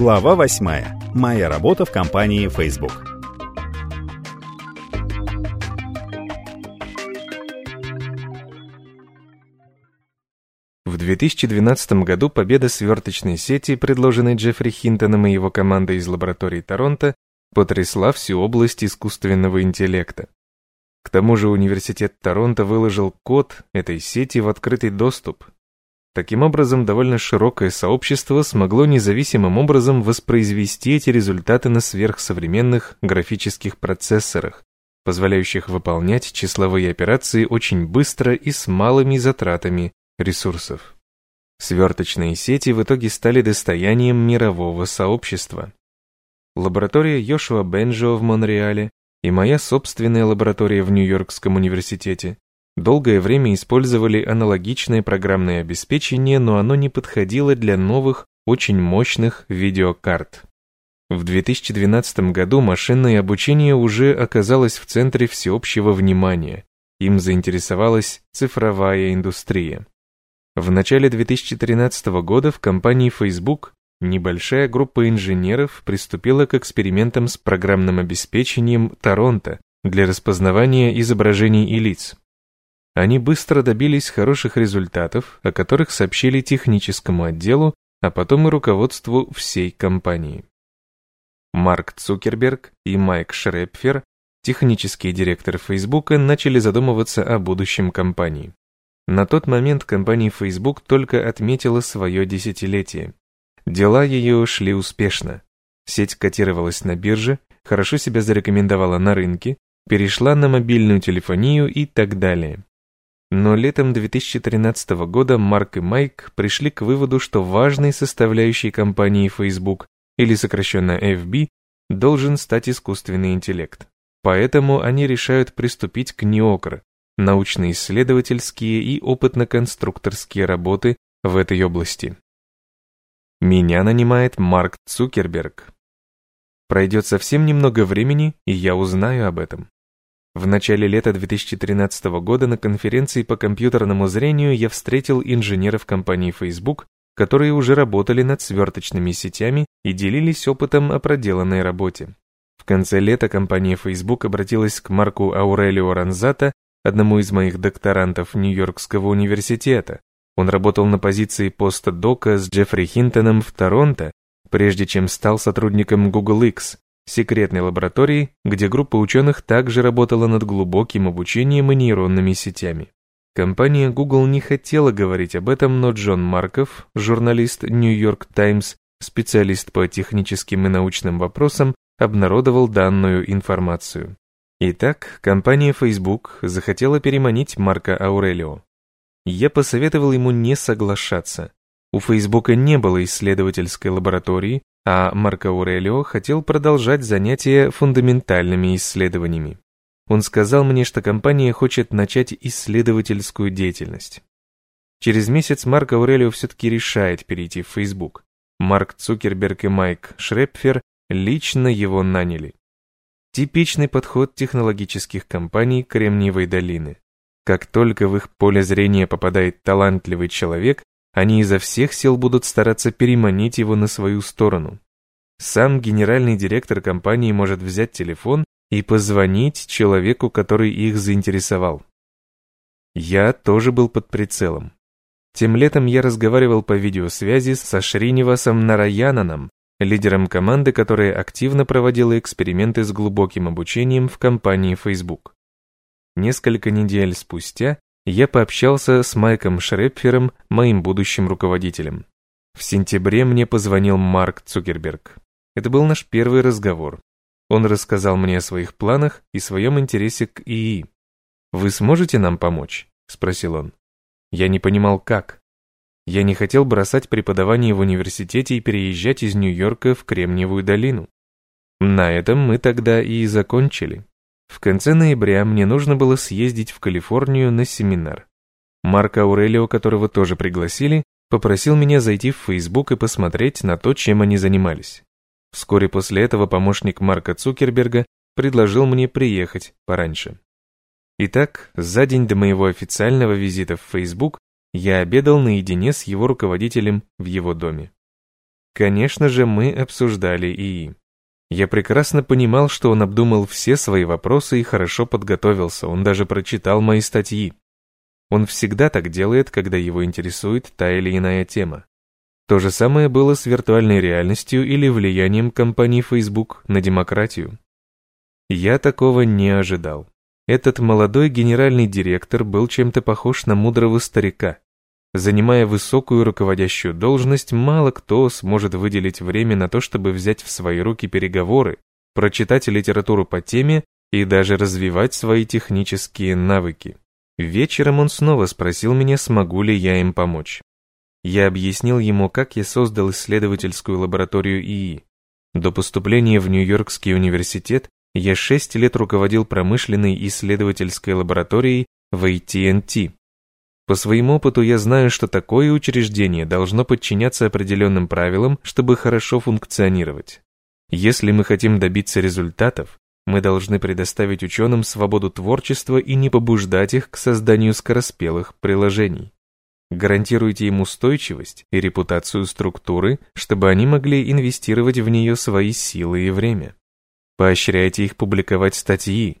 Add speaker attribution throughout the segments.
Speaker 1: Глава 8. Моя работа в компании Facebook.
Speaker 2: В 2012 году победа сверточной сети, предложенной Джеффри Хинтоном и его командой из лаборатории Торонто, потрясла всю область искусственного интеллекта. К тому же университет Торонто выложил код этой сети в открытый доступ, Таким образом, довольно широкое сообщество смогло независимым образом воспроизвести эти результаты на сверхсовременных графических процессорах, позволяющих выполнять числовые операции очень быстро и с малыми затратами ресурсов. Сверточные сети в итоге стали достоянием мирового сообщества. Лаборатория Йошуа Бенджо в Монреале и моя собственная лаборатория в Нью-Йоркском университете Долгое время использовали аналогичное программное обеспечение, но оно не подходило для новых, очень мощных видеокарт. В 2012 году машинное обучение уже оказалось в центре всеобщего внимания. Им заинтересовалась цифровая индустрия. В начале 2013 года в компании Facebook небольшая группа инженеров приступила к экспериментам с программным обеспечением Торонто для распознавания изображений и лиц. Они быстро добились хороших результатов, о которых сообщили техническому отделу, а потом и руководству всей компании. Марк Цукерберг и Майк Шрепфер, технический директор Фейсбука, начали задумываться о будущем компании. На тот момент компания Facebook только отметила свое десятилетие. Дела ее шли успешно. Сеть котировалась на бирже, хорошо себя зарекомендовала на рынке, перешла на мобильную телефонию и так далее. Но летом 2013 года Марк и Майк пришли к выводу, что важной составляющей компании Facebook, или сокращенно FB, должен стать искусственный интеллект. Поэтому они решают приступить к НИОКР, научно-исследовательские и опытно-конструкторские работы в этой области. Меня нанимает Марк Цукерберг. Пройдет совсем немного времени, и я узнаю об этом. В начале лета 2013 года на конференции по компьютерному зрению я встретил инженеров компании Facebook, которые уже работали над сверточными сетями и делились опытом о проделанной работе. В конце лета компания Facebook обратилась к Марку Аурелио Ранзата, одному из моих докторантов Нью-Йоркского университета. Он работал на позиции постдока с Джеффри Хинтоном в Торонто, прежде чем стал сотрудником Google X, секретной лаборатории, где группа ученых также работала над глубоким обучением и нейронными сетями. Компания Google не хотела говорить об этом, но Джон Марков, журналист New York Times, специалист по техническим и научным вопросам, обнародовал данную информацию. Итак, компания Facebook захотела переманить Марка Аурелио. Я посоветовал ему не соглашаться. У Facebook не было исследовательской лаборатории, а Марко Аурелио хотел продолжать занятия фундаментальными исследованиями. Он сказал мне, что компания хочет начать исследовательскую деятельность. Через месяц Марк Аурелио все-таки решает перейти в Facebook. Марк Цукерберг и Майк Шрепфер лично его наняли. Типичный подход технологических компаний Кремниевой долины. Как только в их поле зрения попадает талантливый человек, они изо всех сил будут стараться переманить его на свою сторону. Сам генеральный директор компании может взять телефон и позвонить человеку, который их заинтересовал. Я тоже был под прицелом. Тем летом я разговаривал по видеосвязи со Шринивасом Нараянаном, лидером команды, которая активно проводила эксперименты с глубоким обучением в компании Facebook. Несколько недель спустя я пообщался с Майком Шрепфером, моим будущим руководителем. В сентябре мне позвонил Марк Цукерберг. Это был наш первый разговор. Он рассказал мне о своих планах и своем интересе к ИИ. «Вы сможете нам помочь?» – спросил он. Я не понимал, как. Я не хотел бросать преподавание в университете и переезжать из Нью-Йорка в Кремниевую долину. На этом мы тогда и закончили. В конце ноября мне нужно было съездить в Калифорнию на семинар. Марк Аурелио, которого тоже пригласили, попросил меня зайти в Facebook и посмотреть на то, чем они занимались. Вскоре после этого помощник Марка Цукерберга предложил мне приехать пораньше. Итак, за день до моего официального визита в Facebook я обедал наедине с его руководителем в его доме. Конечно же, мы обсуждали ИИ. Я прекрасно понимал, что он обдумал все свои вопросы и хорошо подготовился, он даже прочитал мои статьи. Он всегда так делает, когда его интересует та или иная тема. То же самое было с виртуальной реальностью или влиянием компании Facebook на демократию. Я такого не ожидал. Этот молодой генеральный директор был чем-то похож на мудрого старика. Занимая высокую руководящую должность, мало кто сможет выделить время на то, чтобы взять в свои руки переговоры, прочитать литературу по теме и даже развивать свои технические навыки. Вечером он снова спросил меня, смогу ли я им помочь. Я объяснил ему, как я создал исследовательскую лабораторию ИИ. До поступления в Нью-Йоркский университет я шесть лет руководил промышленной исследовательской лабораторией в AT&T. По своему опыту я знаю, что такое учреждение должно подчиняться определенным правилам, чтобы хорошо функционировать. Если мы хотим добиться результатов, мы должны предоставить ученым свободу творчества и не побуждать их к созданию скороспелых приложений. Гарантируйте им устойчивость и репутацию структуры, чтобы они могли инвестировать в нее свои силы и время. Поощряйте их публиковать статьи.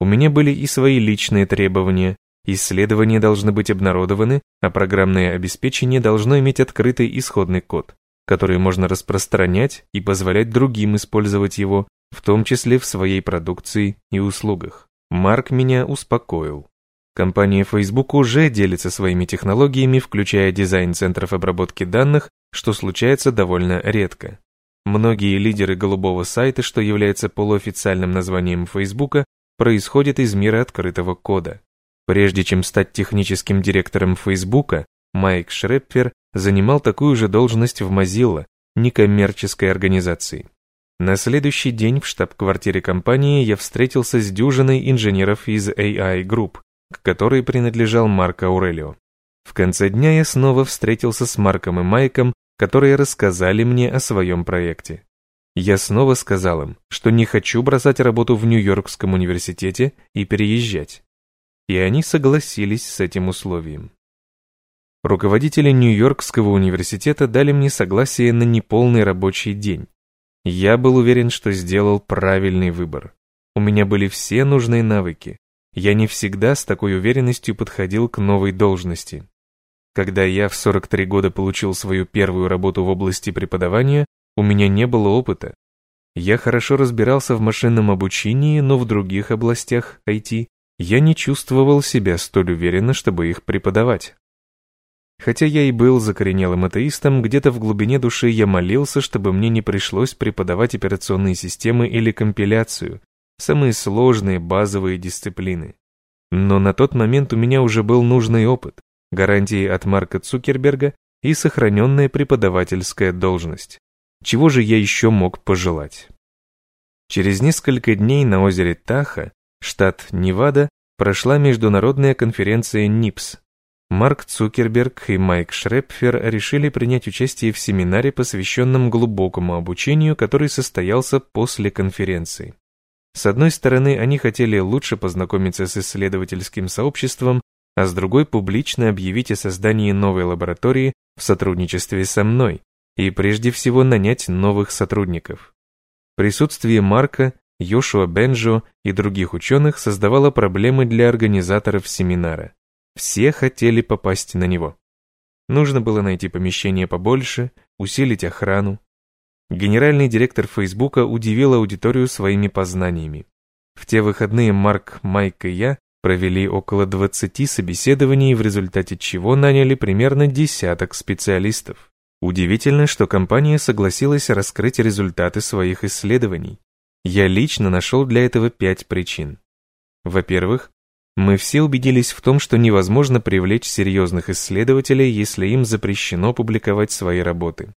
Speaker 2: У меня были и свои личные требования, Исследования должны быть обнародованы, а программное обеспечение должно иметь открытый исходный код, который можно распространять и позволять другим использовать его, в том числе в своей продукции и услугах. Марк меня успокоил. Компания Facebook уже делится своими технологиями, включая дизайн центров обработки данных, что случается довольно редко. Многие лидеры голубого сайта, что является полуофициальным названием Facebook, происходят из мира открытого кода. Прежде чем стать техническим директором Фейсбука, Майк Шреппер занимал такую же должность в Mozilla, некоммерческой организации. На следующий день в штаб-квартире компании я встретился с дюжиной инженеров из AI Group, к которой принадлежал Марк Аурелио. В конце дня я снова встретился с Марком и Майком, которые рассказали мне о своем проекте. Я снова сказал им, что не хочу бросать работу в Нью-Йоркском университете и переезжать и они согласились с этим условием. Руководители Нью-Йоркского университета дали мне согласие на неполный рабочий день. Я был уверен, что сделал правильный выбор. У меня были все нужные навыки. Я не всегда с такой уверенностью подходил к новой должности. Когда я в 43 года получил свою первую работу в области преподавания, у меня не было опыта. Я хорошо разбирался в машинном обучении, но в других областях IT я не чувствовал себя столь уверенно, чтобы их преподавать. Хотя я и был закоренелым атеистом, где-то в глубине души я молился, чтобы мне не пришлось преподавать операционные системы или компиляцию, самые сложные базовые дисциплины. Но на тот момент у меня уже был нужный опыт, гарантии от Марка Цукерберга и сохраненная преподавательская должность. Чего же я еще мог пожелать? Через несколько дней на озере Таха штат Невада, прошла международная конференция НИПС. Марк Цукерберг и Майк Шрепфер решили принять участие в семинаре, посвященном глубокому обучению, который состоялся после конференции. С одной стороны, они хотели лучше познакомиться с исследовательским сообществом, а с другой публично объявить о создании новой лаборатории в сотрудничестве со мной и прежде всего нанять новых сотрудников. Присутствие Марка Йошуа Бенджо и других ученых создавало проблемы для организаторов семинара. Все хотели попасть на него. Нужно было найти помещение побольше, усилить охрану. Генеральный директор Фейсбука удивил аудиторию своими познаниями. В те выходные Марк, Майк и я провели около 20 собеседований, в результате чего наняли примерно десяток специалистов. Удивительно, что компания согласилась раскрыть результаты своих исследований. Я лично нашел для этого пять причин. Во-первых, мы все убедились в том, что невозможно привлечь серьезных исследователей, если им запрещено публиковать свои работы.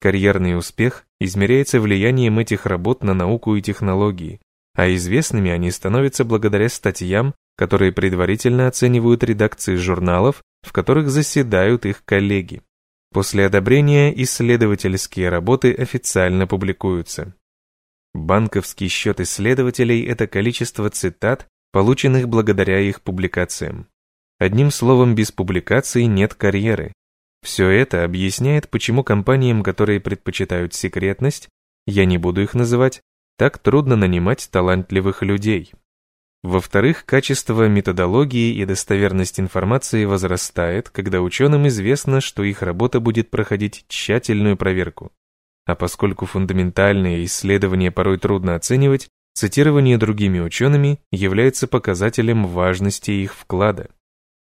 Speaker 2: Карьерный успех измеряется влиянием этих работ на науку и технологии, а известными они становятся благодаря статьям, которые предварительно оценивают редакции журналов, в которых заседают их коллеги. После одобрения исследовательские работы официально публикуются. Банковский счет исследователей – это количество цитат, полученных благодаря их публикациям. Одним словом, без публикаций нет карьеры. Все это объясняет, почему компаниям, которые предпочитают секретность, я не буду их называть, так трудно нанимать талантливых людей. Во-вторых, качество методологии и достоверность информации возрастает, когда ученым известно, что их работа будет проходить тщательную проверку. А поскольку фундаментальные исследования порой трудно оценивать, цитирование другими учеными является показателем важности их вклада.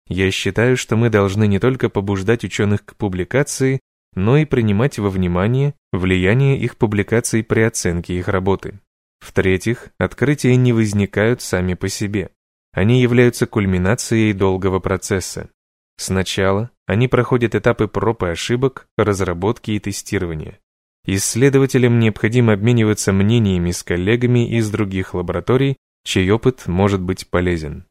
Speaker 2: Я считаю, что мы должны не только побуждать ученых к публикации, но и принимать во внимание влияние их публикаций при оценке их работы. В-третьих, открытия не возникают сами по себе. Они являются кульминацией долгого процесса. Сначала они проходят этапы проб и ошибок, разработки и тестирования. Исследователям необходимо обмениваться мнениями с коллегами из других лабораторий, чей опыт может быть полезен.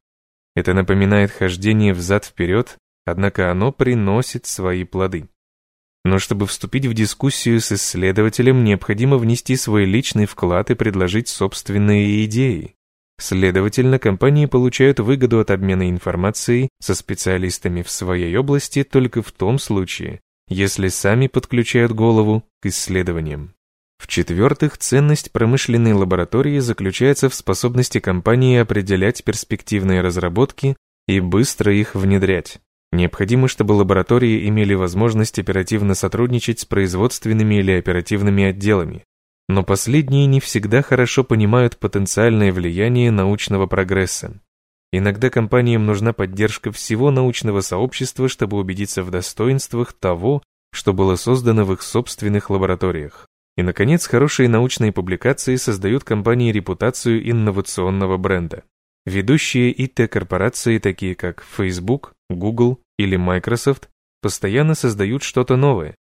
Speaker 2: Это напоминает хождение взад-вперед, однако оно приносит свои плоды. Но чтобы вступить в дискуссию с исследователем, необходимо внести свой личный вклад и предложить собственные идеи. Следовательно, компании получают выгоду от обмена информацией со специалистами в своей области только в том случае, если сами подключают голову к исследованиям. В-четвертых, ценность промышленной лаборатории заключается в способности компании определять перспективные разработки и быстро их внедрять. Необходимо, чтобы лаборатории имели возможность оперативно сотрудничать с производственными или оперативными отделами. Но последние не всегда хорошо понимают потенциальное влияние научного прогресса. Иногда компаниям нужна поддержка всего научного сообщества, чтобы убедиться в достоинствах того, что было создано в их собственных лабораториях. И, наконец, хорошие научные публикации создают компании репутацию инновационного бренда. Ведущие ИТ-корпорации, такие как Facebook, Google или Microsoft, постоянно создают что-то новое.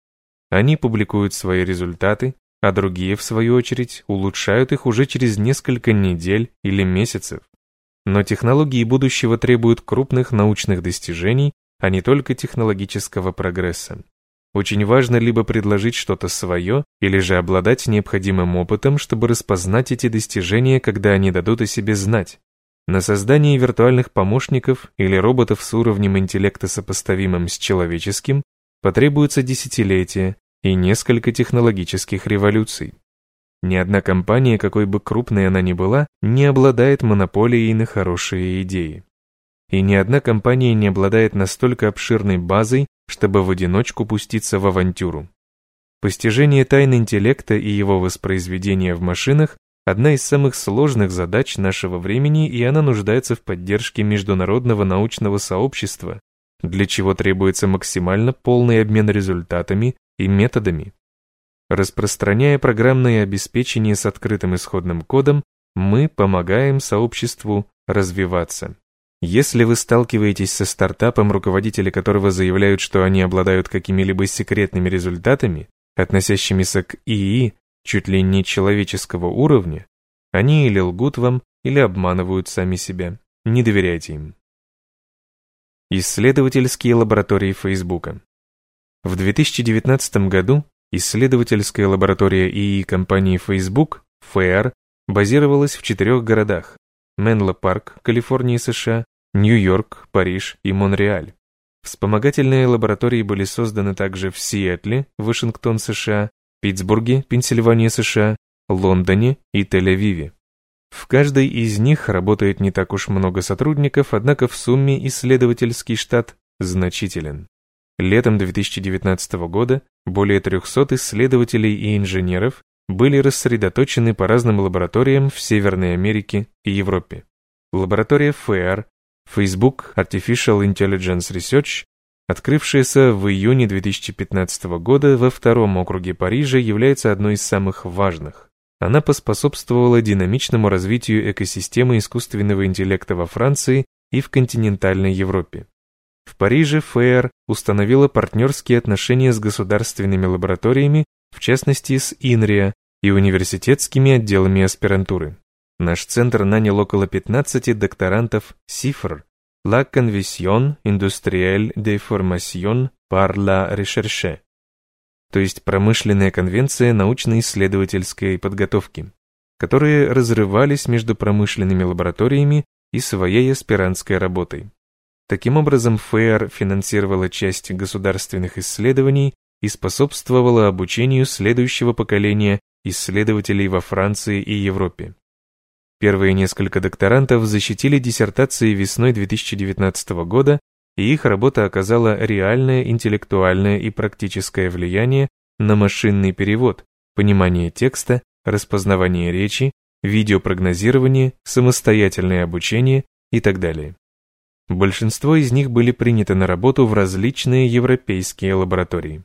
Speaker 2: Они публикуют свои результаты, а другие, в свою очередь, улучшают их уже через несколько недель или месяцев. Но технологии будущего требуют крупных научных достижений, а не только технологического прогресса. Очень важно либо предложить что-то свое, или же обладать необходимым опытом, чтобы распознать эти достижения, когда они дадут о себе знать. На создание виртуальных помощников или роботов с уровнем интеллекта сопоставимым с человеческим потребуется десятилетия и несколько технологических революций. Ни одна компания, какой бы крупной она ни была, не обладает монополией на хорошие идеи. И ни одна компания не обладает настолько обширной базой, чтобы в одиночку пуститься в авантюру. Постижение тайн интеллекта и его воспроизведение в машинах одна из самых сложных задач нашего времени, и она нуждается в поддержке международного научного сообщества, для чего требуется максимально полный обмен результатами и методами. Распространяя программное обеспечение с открытым исходным кодом, мы помогаем сообществу развиваться. Если вы сталкиваетесь со стартапом, руководители которого заявляют, что они обладают какими-либо секретными результатами, относящимися к ИИ, чуть ли не человеческого уровня, они или лгут вам, или обманывают сами себя. Не доверяйте им. Исследовательские лаборатории Фейсбука. В 2019 году исследовательская лаборатория ИИ компании Facebook, FAIR, базировалась в четырех городах – Менло-Парк, Калифорния, США, Нью-Йорк, Париж и Монреаль. Вспомогательные лаборатории были созданы также в Сиэтле, Вашингтон, США, Питтсбурге, Пенсильвания, США, Лондоне и Тель-Авиве. В каждой из них работает не так уж много сотрудников, однако в сумме исследовательский штат значителен. Летом 2019 года более 300 исследователей и инженеров были рассредоточены по разным лабораториям в Северной Америке и Европе. Лаборатория FAIR, Facebook Artificial Intelligence Research открывшаяся в июне 2015 года во втором округе Парижа, является одной из самых важных. Она поспособствовала динамичному развитию экосистемы искусственного интеллекта во Франции и в континентальной Европе. В Париже ФЭР установила партнерские отношения с государственными лабораториями, в частности с ИНРИА и университетскими отделами аспирантуры. Наш центр нанял около 15 докторантов СИФР, La Convention Industrielle de Formation par la Recherche, то есть промышленная конвенция научно-исследовательской подготовки, которые разрывались между промышленными лабораториями и своей аспирантской работой. Таким образом, ФЭР финансировала часть государственных исследований и способствовала обучению следующего поколения исследователей во Франции и Европе. Первые несколько докторантов защитили диссертации весной 2019 года, и их работа оказала реальное интеллектуальное и практическое влияние на машинный перевод, понимание текста, распознавание речи, видеопрогнозирование, самостоятельное обучение и так далее. Большинство из них были приняты на работу в различные европейские лаборатории.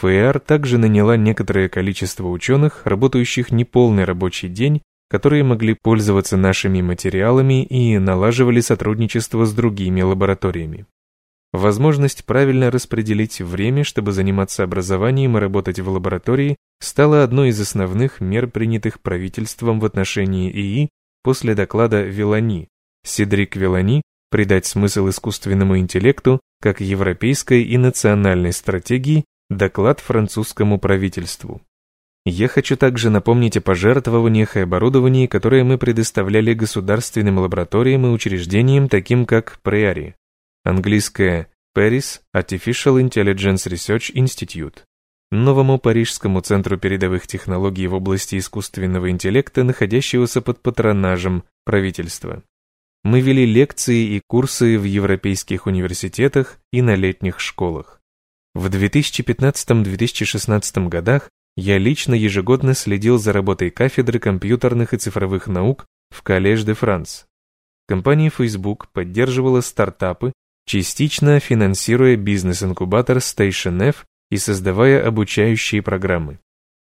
Speaker 2: ФЭР также наняла некоторое количество ученых, работающих неполный рабочий день, которые могли пользоваться нашими материалами и налаживали сотрудничество с другими лабораториями. Возможность правильно распределить время, чтобы заниматься образованием и работать в лаборатории, стала одной из основных мер, принятых правительством в отношении ИИ после доклада Вилани. Седрик Вилани «Придать смысл искусственному интеллекту как европейской и национальной стратегии» доклад французскому правительству. Я хочу также напомнить о пожертвованиях и оборудовании, которые мы предоставляли государственным лабораториям и учреждениям, таким как Prairie, английское Paris Artificial Intelligence Research Institute, новому Парижскому центру передовых технологий в области искусственного интеллекта, находящегося под патронажем правительства. Мы вели лекции и курсы в европейских университетах и на летних школах. В 2015-2016 годах я лично ежегодно следил за работой кафедры компьютерных и цифровых наук в Коллеж де Франс. Компания Facebook поддерживала стартапы, частично финансируя бизнес-инкубатор Station F и создавая обучающие программы.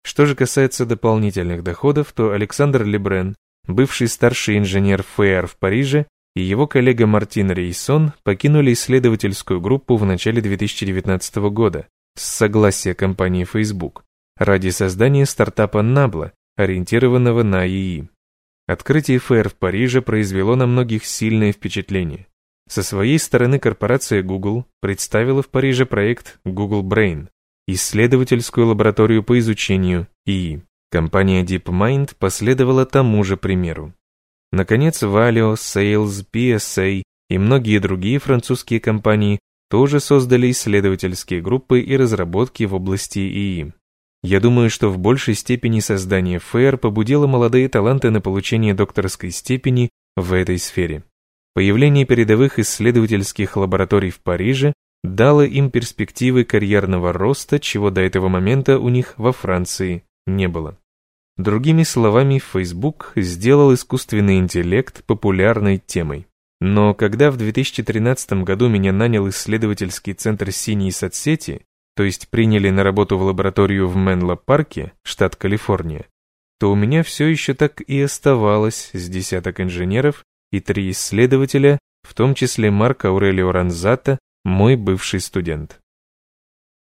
Speaker 2: Что же касается дополнительных доходов, то Александр Лебрен, бывший старший инженер ФЭР в Париже, и его коллега Мартин Рейсон покинули исследовательскую группу в начале 2019 года с согласия компании Facebook ради создания стартапа Nabla, ориентированного на ИИ. Открытие ФР в Париже произвело на многих сильное впечатление. Со своей стороны корпорация Google представила в Париже проект Google Brain, исследовательскую лабораторию по изучению ИИ. Компания DeepMind последовала тому же примеру. Наконец, Valio, Sales, PSA и многие другие французские компании тоже создали исследовательские группы и разработки в области ИИ. Я думаю, что в большей степени создание ФЭР побудило молодые таланты на получение докторской степени в этой сфере. Появление передовых исследовательских лабораторий в Париже дало им перспективы карьерного роста, чего до этого момента у них во Франции не было. Другими словами, Facebook сделал искусственный интеллект популярной темой. Но когда в 2013 году меня нанял исследовательский центр синей соцсети, то есть приняли на работу в лабораторию в Менло-парке, штат Калифорния, то у меня все еще так и оставалось с десяток инженеров и три исследователя, в том числе Марк Аурелио Ранзата, мой бывший студент.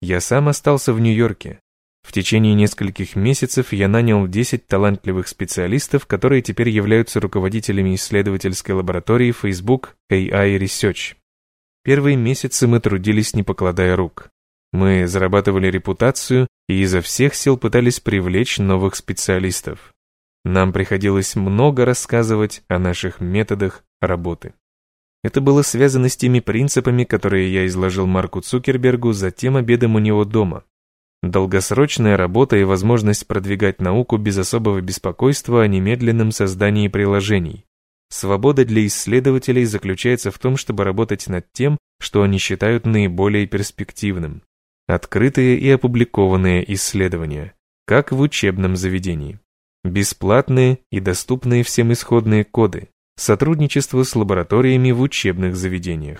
Speaker 2: Я сам остался в Нью-Йорке. В течение нескольких месяцев я нанял 10 талантливых специалистов, которые теперь являются руководителями исследовательской лаборатории Facebook AI Research. Первые месяцы мы трудились, не покладая рук. Мы зарабатывали репутацию и изо всех сил пытались привлечь новых специалистов. Нам приходилось много рассказывать о наших методах работы. Это было связано с теми принципами, которые я изложил Марку Цукербергу за тем обедом у него дома. Долгосрочная работа и возможность продвигать науку без особого беспокойства о немедленном создании приложений. Свобода для исследователей заключается в том, чтобы работать над тем, что они считают наиболее перспективным открытые и опубликованные исследования, как в учебном заведении, бесплатные и доступные всем исходные коды, сотрудничество с лабораториями в учебных заведениях.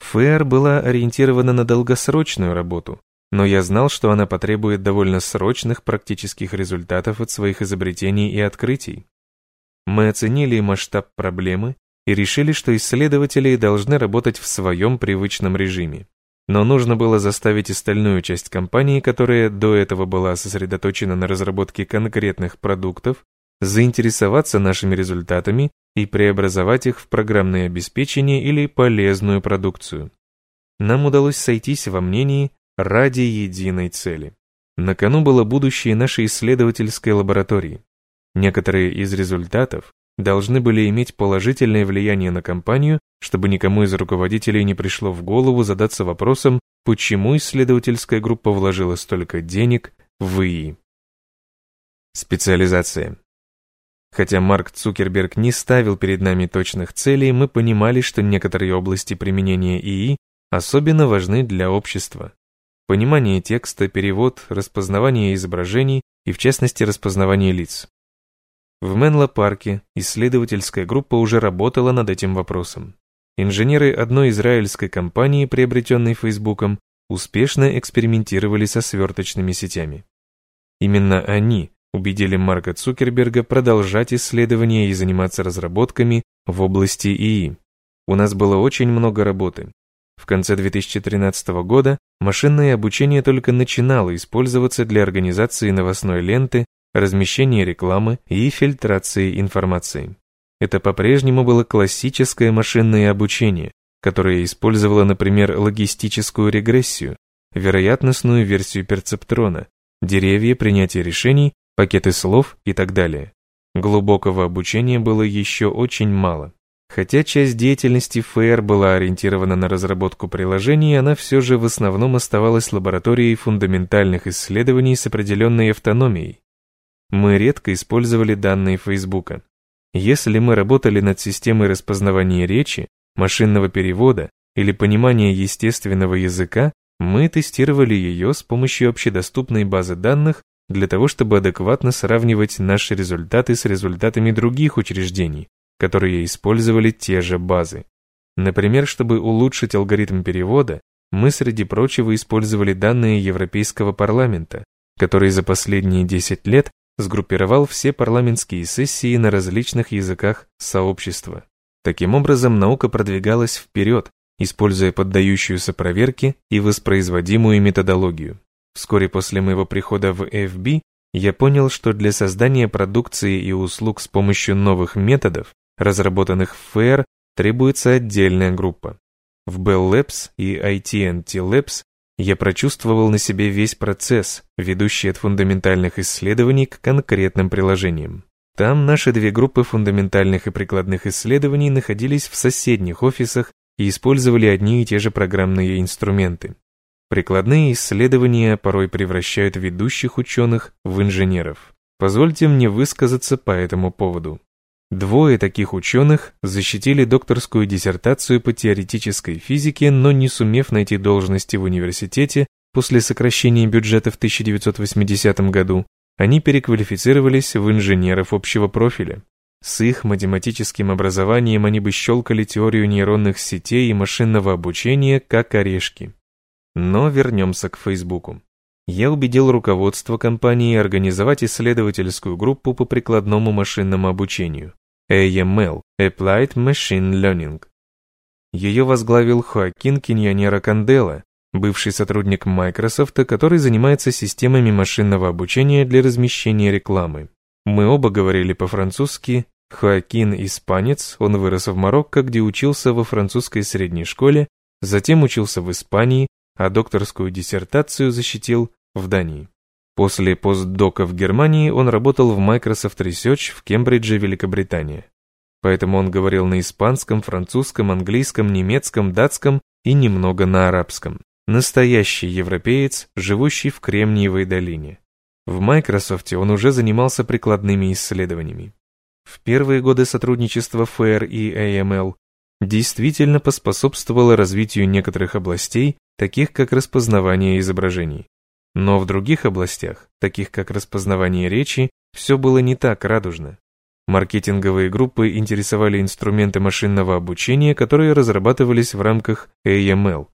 Speaker 2: ФЭР была ориентирована на долгосрочную работу, но я знал, что она потребует довольно срочных практических результатов от своих изобретений и открытий. Мы оценили масштаб проблемы и решили, что исследователи должны работать в своем привычном режиме. Но нужно было заставить остальную часть компании, которая до этого была сосредоточена на разработке конкретных продуктов, заинтересоваться нашими результатами и преобразовать их в программное обеспечение или полезную продукцию. Нам удалось сойтись во мнении ради единой цели. На кону было будущее нашей исследовательской лаборатории. Некоторые из результатов должны были иметь положительное влияние на компанию, чтобы никому из руководителей не пришло в голову задаться вопросом, почему исследовательская группа вложила столько денег в ИИ. Специализация. Хотя Марк Цукерберг не ставил перед нами точных целей, мы понимали, что некоторые области применения ИИ особенно важны для общества. Понимание текста, перевод, распознавание изображений и, в частности, распознавание лиц. В Менло-парке исследовательская группа уже работала над этим вопросом. Инженеры одной израильской компании, приобретенной Фейсбуком, успешно экспериментировали со сверточными сетями. Именно они убедили Марка Цукерберга продолжать исследования и заниматься разработками в области ИИ. У нас было очень много работы. В конце 2013 года машинное обучение только начинало использоваться для организации новостной ленты, размещения рекламы и фильтрации информации. Это по-прежнему было классическое машинное обучение, которое использовало, например, логистическую регрессию, вероятностную версию перцептрона, деревья принятия решений, пакеты слов и так далее. Глубокого обучения было еще очень мало. Хотя часть деятельности ФР была ориентирована на разработку приложений, она все же в основном оставалась лабораторией фундаментальных исследований с определенной автономией. Мы редко использовали данные Фейсбука. Если мы работали над системой распознавания речи, машинного перевода или понимания естественного языка, мы тестировали ее с помощью общедоступной базы данных для того, чтобы адекватно сравнивать наши результаты с результатами других учреждений, которые использовали те же базы. Например, чтобы улучшить алгоритм перевода, мы, среди прочего, использовали данные Европейского парламента, который за последние 10 лет сгруппировал все парламентские сессии на различных языках сообщества. Таким образом, наука продвигалась вперед, используя поддающуюся проверке и воспроизводимую методологию. Вскоре после моего прихода в FB я понял, что для создания продукции и услуг с помощью новых методов разработанных в FAIR, требуется отдельная группа. В Bell Labs и IT&T Labs я прочувствовал на себе весь процесс, ведущий от фундаментальных исследований к конкретным приложениям. Там наши две группы фундаментальных и прикладных исследований находились в соседних офисах и использовали одни и те же программные инструменты. Прикладные исследования порой превращают ведущих ученых в инженеров. Позвольте мне высказаться по этому поводу. Двое таких ученых защитили докторскую диссертацию по теоретической физике, но не сумев найти должности в университете после сокращения бюджета в 1980 году, они переквалифицировались в инженеров общего профиля. С их математическим образованием они бы щелкали теорию нейронных сетей и машинного обучения как орешки. Но вернемся к Фейсбуку. Я убедил руководство компании организовать исследовательскую группу по прикладному машинному обучению AML – Applied Machine Learning. Ее возглавил Хоакин Киньянера Кандела, бывший сотрудник Microsoft, который занимается системами машинного обучения для размещения рекламы. Мы оба говорили по-французски, Хоакин – испанец, он вырос в Марокко, где учился во французской средней школе, затем учился в Испании, а докторскую диссертацию защитил в Дании. После постдока в Германии он работал в Microsoft Research в Кембридже, Великобритания. Поэтому он говорил на испанском, французском, английском, немецком, датском и немного на арабском. Настоящий европеец, живущий в Кремниевой долине. В Microsoft он уже занимался прикладными исследованиями. В первые годы сотрудничества FAIR и AML действительно поспособствовало развитию некоторых областей, таких как распознавание изображений. Но в других областях, таких как распознавание речи, все было не так радужно. Маркетинговые группы интересовали инструменты машинного обучения, которые разрабатывались в рамках AML.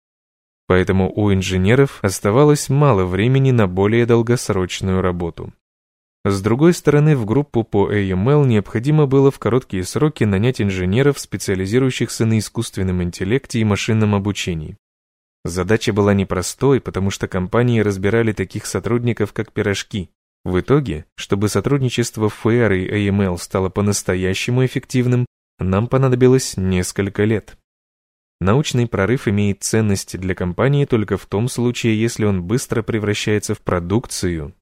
Speaker 2: Поэтому у инженеров оставалось мало времени на более долгосрочную работу. С другой стороны, в группу по AML необходимо было в короткие сроки нанять инженеров, специализирующихся на искусственном интеллекте и машинном обучении. Задача была непростой, потому что компании разбирали таких сотрудников как пирожки. В итоге, чтобы сотрудничество ФР и AML стало по-настоящему эффективным, нам понадобилось несколько лет. Научный прорыв имеет ценность для компании только в том случае, если он быстро превращается в продукцию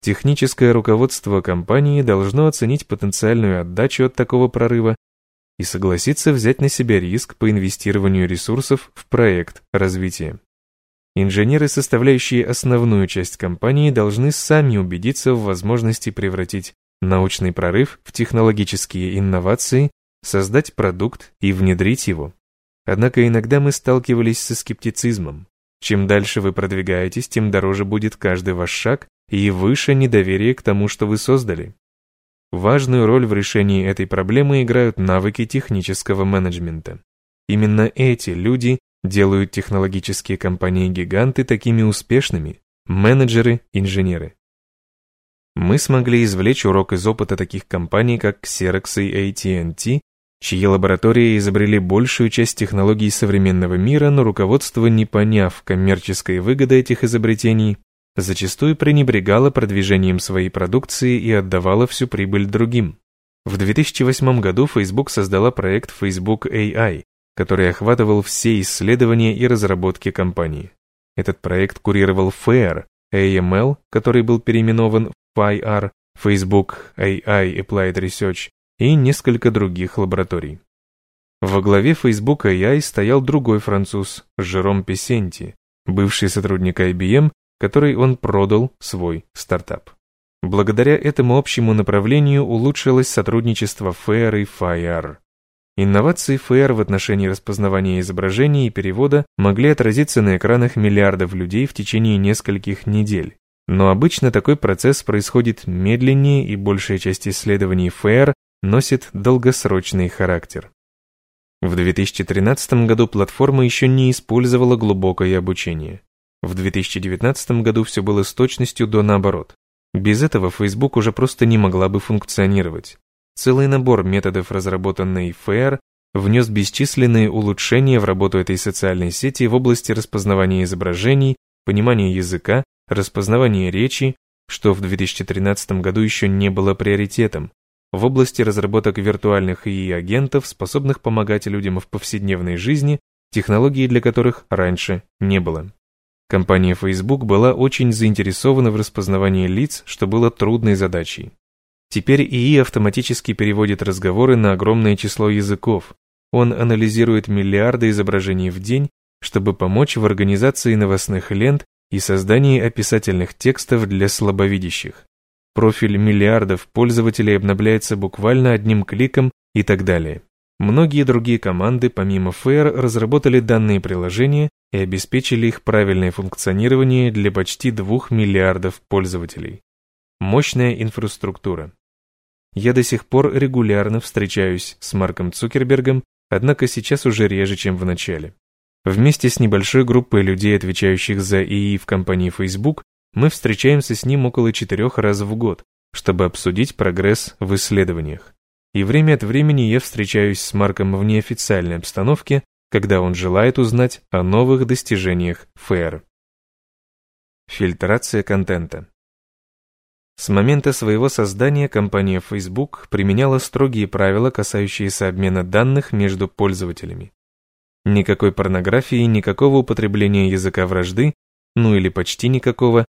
Speaker 2: техническое руководство компании должно оценить потенциальную отдачу от такого прорыва и согласиться взять на себя риск по инвестированию ресурсов в проект развития. Инженеры, составляющие основную часть компании, должны сами убедиться в возможности превратить научный прорыв в технологические инновации, создать продукт и внедрить его. Однако иногда мы сталкивались со скептицизмом. Чем дальше вы продвигаетесь, тем дороже будет каждый ваш шаг и выше недоверие к тому, что вы создали. Важную роль в решении этой проблемы играют навыки технического менеджмента. Именно эти люди делают технологические компании-гиганты такими успешными, менеджеры, инженеры. Мы смогли извлечь урок из опыта таких компаний, как Xerox и AT&T, чьи лаборатории изобрели большую часть технологий современного мира, но руководство, не поняв коммерческой выгоды этих изобретений, зачастую пренебрегало продвижением своей продукции и отдавало всю прибыль другим. В 2008 году Facebook создала проект Facebook AI, который охватывал все исследования и разработки компании. Этот проект курировал FAIR, AML, который был переименован в FIR, Facebook AI Applied Research и несколько других лабораторий. Во главе Facebook AI стоял другой француз, Жером Песенти, бывший сотрудник IBM, который он продал свой стартап. Благодаря этому общему направлению улучшилось сотрудничество FAIR и FIRE. Инновации ФР в отношении распознавания изображений и перевода могли отразиться на экранах миллиардов людей в течение нескольких недель. Но обычно такой процесс происходит медленнее, и большая часть исследований ФР носит долгосрочный характер. В 2013 году платформа еще не использовала глубокое обучение. В 2019 году все было с точностью до наоборот. Без этого Facebook уже просто не могла бы функционировать. Целый набор методов, разработанный FAIR, внес бесчисленные улучшения в работу этой социальной сети в области распознавания изображений, понимания языка, распознавания речи, что в 2013 году еще не было приоритетом, в области разработок виртуальных ИИ-агентов, способных помогать людям в повседневной жизни, технологии для которых раньше не было. Компания Facebook была очень заинтересована в распознавании лиц, что было трудной задачей. Теперь ИИ автоматически переводит разговоры на огромное число языков. Он анализирует миллиарды изображений в день, чтобы помочь в организации новостных лент и создании описательных текстов для слабовидящих. Профиль миллиардов пользователей обновляется буквально одним кликом и так далее. Многие другие команды, помимо Fair, разработали данные приложения и обеспечили их правильное функционирование для почти 2 миллиардов пользователей. Мощная инфраструктура. Я до сих пор регулярно встречаюсь с Марком Цукербергом, однако сейчас уже реже, чем в начале. Вместе с небольшой группой людей, отвечающих за ИИ в компании Facebook, мы встречаемся с ним около четырех раз в год, чтобы обсудить прогресс в исследованиях. И время от времени я встречаюсь с Марком в неофициальной обстановке, когда он желает узнать о новых достижениях ФЭР. Фильтрация контента. С момента своего создания компания Facebook применяла строгие правила, касающиеся обмена данных между пользователями. Никакой порнографии, никакого употребления языка вражды, ну или почти никакого.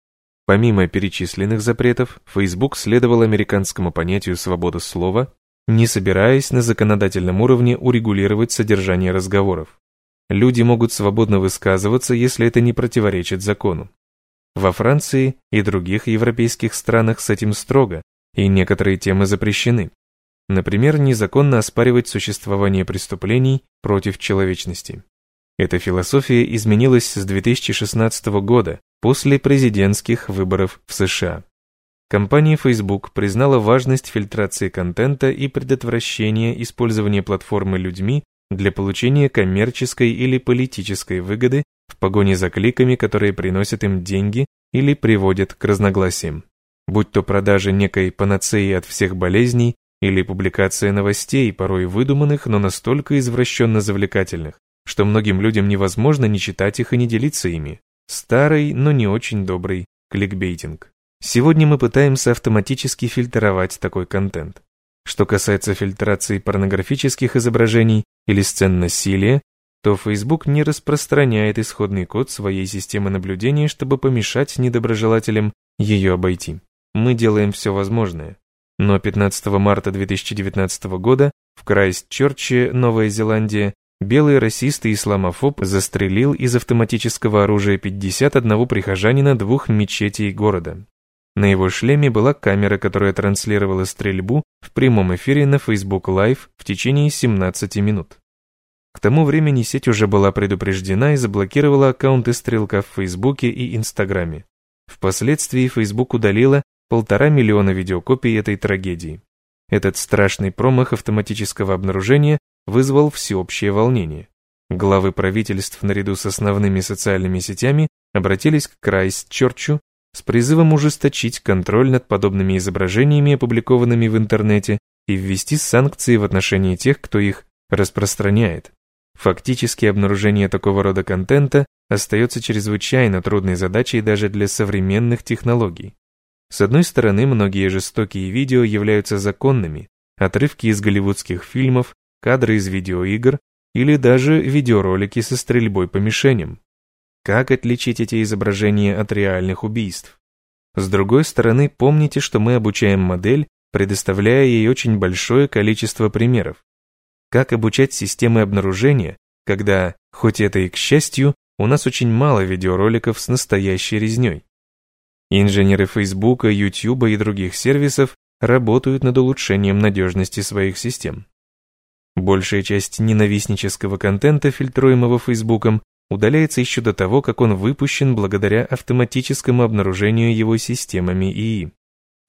Speaker 2: Помимо перечисленных запретов, Facebook следовал американскому понятию свободы слова, не собираясь на законодательном уровне урегулировать содержание разговоров. Люди могут свободно высказываться, если это не противоречит закону. Во Франции и других европейских странах с этим строго, и некоторые темы запрещены. Например, незаконно оспаривать существование преступлений против человечности. Эта философия изменилась с 2016 года, после президентских выборов в США. Компания Facebook признала важность фильтрации контента и предотвращения использования платформы людьми для получения коммерческой или политической выгоды в погоне за кликами, которые приносят им деньги или приводят к разногласиям. Будь то продажа некой панацеи от всех болезней или публикация новостей, порой выдуманных, но настолько извращенно завлекательных, что многим людям невозможно не читать их и не делиться ими. Старый, но не очень добрый кликбейтинг. Сегодня мы пытаемся автоматически фильтровать такой контент. Что касается фильтрации порнографических изображений или сцен насилия, то Facebook не распространяет исходный код своей системы наблюдения, чтобы помешать недоброжелателям ее обойти. мы делаем все возможное. Но 15 марта 2019 года в Крайстчерче, Новая Зеландия, белый расист и исламофоб застрелил из автоматического оружия 51 прихожанина двух мечетей города. На его шлеме была камера, которая транслировала стрельбу в прямом эфире на Facebook Live в течение 17 минут. К тому времени сеть уже была предупреждена и заблокировала аккаунты стрелка в Фейсбуке и Инстаграме. Впоследствии Facebook удалила полтора миллиона видеокопий этой трагедии. Этот страшный промах автоматического обнаружения вызвал всеобщее волнение. Главы правительств наряду с основными социальными сетями обратились к Крайстчерчу с призывом ужесточить контроль над подобными изображениями, опубликованными в интернете, и ввести санкции в отношении тех, кто их распространяет. Фактически обнаружение такого рода контента остается чрезвычайно трудной задачей даже для современных технологий. С одной стороны, многие жестокие видео являются законными, отрывки из голливудских фильмов, кадры из видеоигр или даже видеоролики со стрельбой по мишеням. Как отличить эти изображения от реальных убийств? С другой стороны, помните, что мы обучаем модель, предоставляя ей очень большое количество примеров. Как обучать системы обнаружения, когда, хоть это и к счастью, у нас очень мало видеороликов с настоящей резней? Инженеры Фейсбука, Ютуба и других сервисов работают над улучшением надежности своих систем. Большая часть ненавистнического контента, фильтруемого Фейсбуком, удаляется еще до того, как он выпущен благодаря автоматическому обнаружению его системами ИИ.